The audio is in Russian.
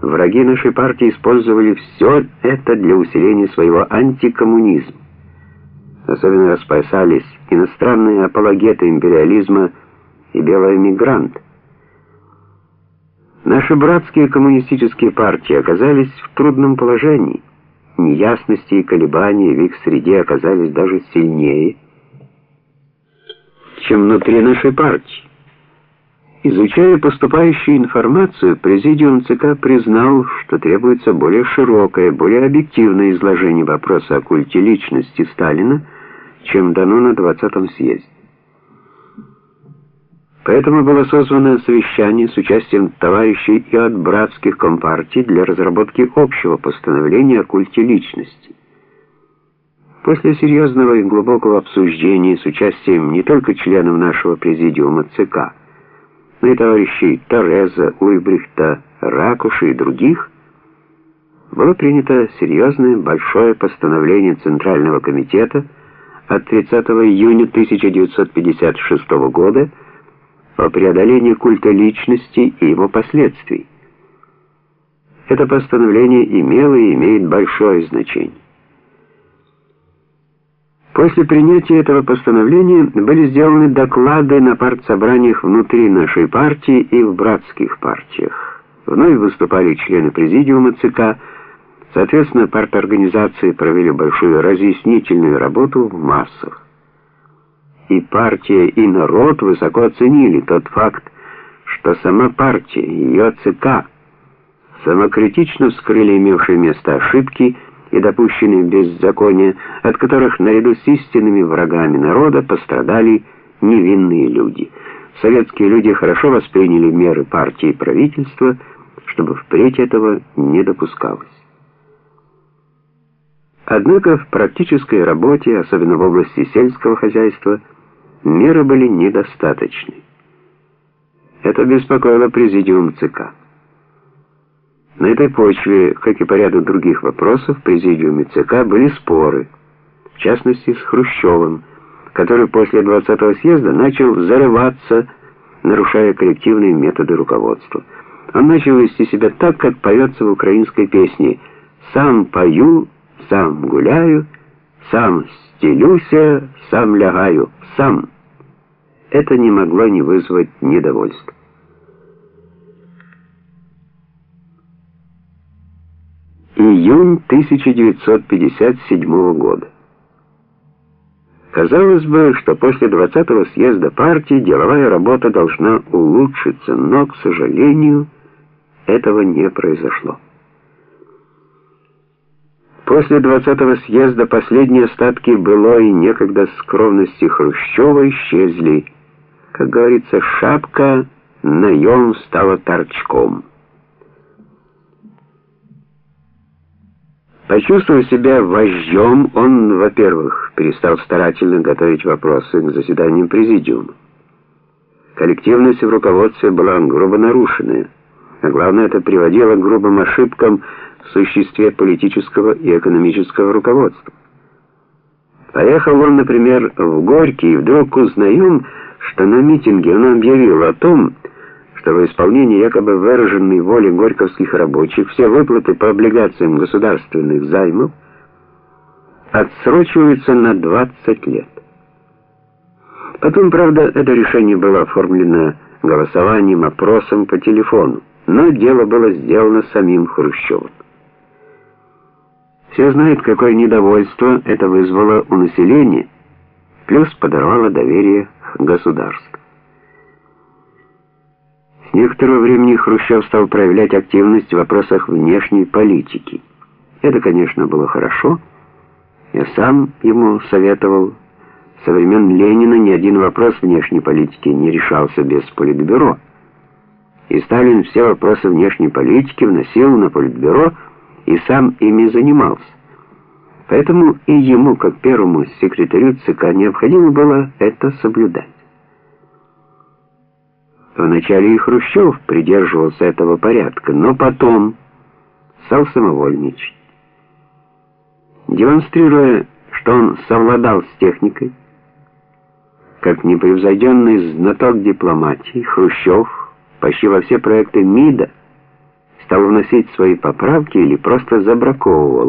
Враги нашей партии использовали все это для усиления своего антикоммунизма. Особенно распоясались иностранные апологеты империализма и белые мигранты. Наши братские коммунистические партии оказались в трудном положении. Неясности и колебания в их среде оказались даже сильнее, чем внутри нашей партии. Изучая поступающую информацию, президиум ЦК признал, что требуется более широкое, более объективное изложение вопроса о культе личности Сталина, чем дано на 20-м съезде. Поэтому было созвано совещание с участием товарищей и от братских компартий для разработки общего постановления о культе личности. После серьезного и глубокого обсуждения с участием не только членов нашего президиума ЦК, но и товарищей Тореза, Уйбрихта, Ракуши и других, было принято серьезное большое постановление Центрального комитета от 30 июня 1956 года о преодолении культа личности и его последствий. Это постановление имело и имеет большое значение. После принятия этого постановления были сделаны доклады на партсобраниях внутри нашей партии и в братских партиях. Вновь выступали члены президиума ЦК. Соответственно, парторганизации провели большую разъяснительную работу в массах. И партия, и народ высоко оценили тот факт, что сама партия, ее ЦК, самокритично вскрыли имевшие место ошибки и допущенные беззакония, от которых наряду с истинными врагами народа пострадали невинные люди. Советские люди хорошо восприняли меры партии и правительства, чтобы впредь этого не допускалось. Однако в практической работе, особенно в области сельского хозяйства, меры были недостаточны. Это беспокоило президиум ЦК. На этой почве, как и по ряду других вопросов, в президиуме ЦК были споры, в частности с Хрущевым, который после 20-го съезда начал зарываться, нарушая коллективные методы руководства. Он начал вести себя так, как поется в украинской песне «Сам пою, сам гуляю, сам стелюся, сам лягаю, сам». Это не могло не вызвать недовольства. Июнь 1957 года. Казалось бы, что после 20-го съезда партии деловая работа должна улучшиться, но, к сожалению, этого не произошло. После 20-го съезда последние остатки былой некогда скромности Хрущева исчезли. Как говорится, шапка наем стала торчком. Почувствовав себя вождем, он, во-первых, перестал старательно готовить вопросы к заседаниям президиума. Коллективность в руководстве была грубо нарушена, а главное, это приводило к грубым ошибкам в существе политического и экономического руководства. Поехал он, например, в Горький, и вдруг узнаем, что на митинге он объявил о том, что в якобы выраженной воли горьковских рабочих все выплаты по облигациям государственных займов отсрочиваются на 20 лет. Потом, правда, это решение было оформлено голосованием, опросом по телефону, но дело было сделано самим Хрущевым. Все знают, какое недовольство это вызвало у населения, плюс подорвало доверие к государству. С некоторого времени Хрущев стал проявлять активность в вопросах внешней политики. Это, конечно, было хорошо. Я сам ему советовал. Со времен Ленина ни один вопрос внешней политики не решался без политбюро. И Сталин все вопросы внешней политики вносил на политбюро и сам ими занимался. Поэтому и ему, как первому секретарю ЦК, необходимо было это соблюдать. Вначале и Хрущев придерживался этого порядка, но потом стал самовольничать. Демонстрируя, что он совладал с техникой, как непревзойденный знаток дипломатии, Хрущев почти во все проекты МИДа стал вносить свои поправки или просто забраковывал.